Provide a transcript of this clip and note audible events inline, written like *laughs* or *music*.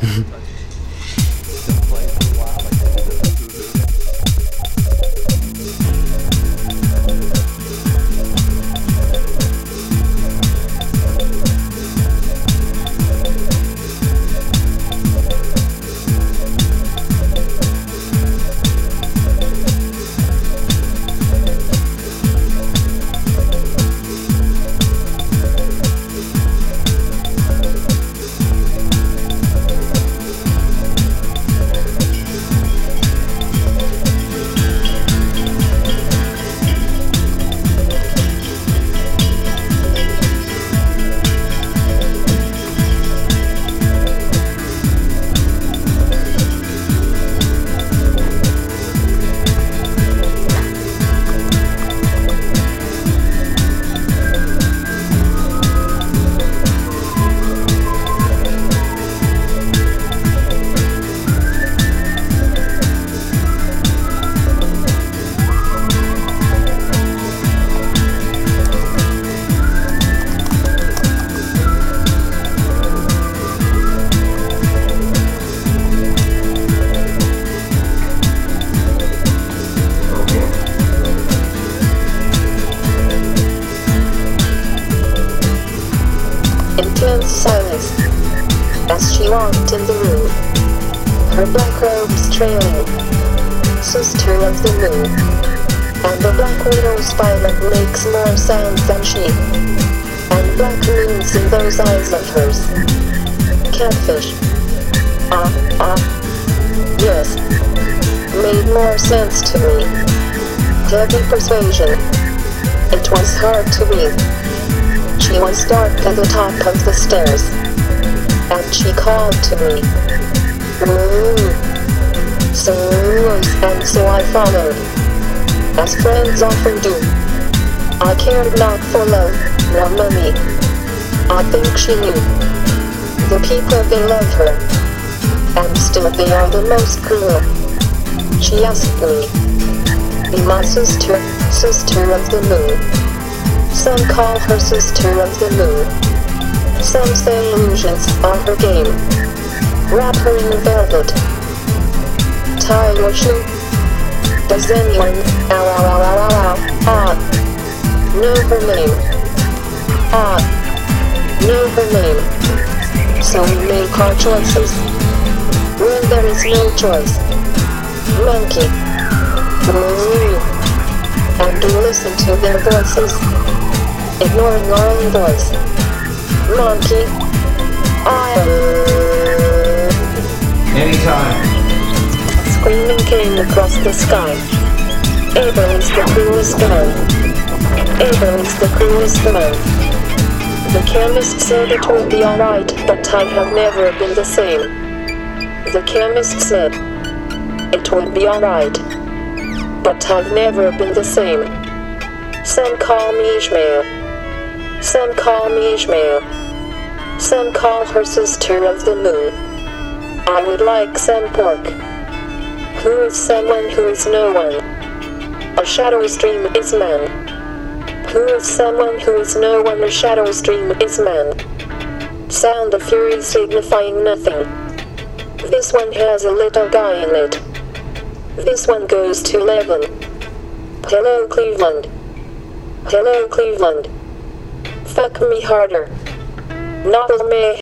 Silence *laughs* walked in the room. Her black robes trailing, sister of the moon. And the black widow's violet makes more sound than she. And black moons in those eyes of hers. Catfish. Ah, ah. Yes. Made more sense to me. Heavy persuasion. It was hard to read. She was dark at the top of the stairs. And she called to me. Ooh. So, and so I followed. As friends often do. I cared not for love, nor money. I think she knew. The people they love her. And still they are the most cruel. She asked me. Be my sister, sister of the moon. Some call her sister of the moon. Some say illusions are her game. Wrap her in velvet. Tie shoe. Does anyone, ow ow ow ow ow ah, know her name? Ah, know her name. So we make our choices. When there is no choice. Monkey. Moo. And listen to their voices ignoring our own voice. Monkey. I. Anytime. Screaming came across the sky. Abel is the cruelest man. Abel is the cruelest man. The chemist said it would be alright, but I have never been the same. The chemist said it would be alright, but I've never been the same. Some call me Ishmael. Some call me Ishmael. Some call her sister of the moon. I would like some pork. Who is someone who is no one? A shadow stream is man. Who is someone who is no one? A shadow stream is man. Sound of fury signifying nothing. This one has a little guy in it. This one goes to 11. Hello, Cleveland. Hello, Cleveland. Fuck me harder. Not me.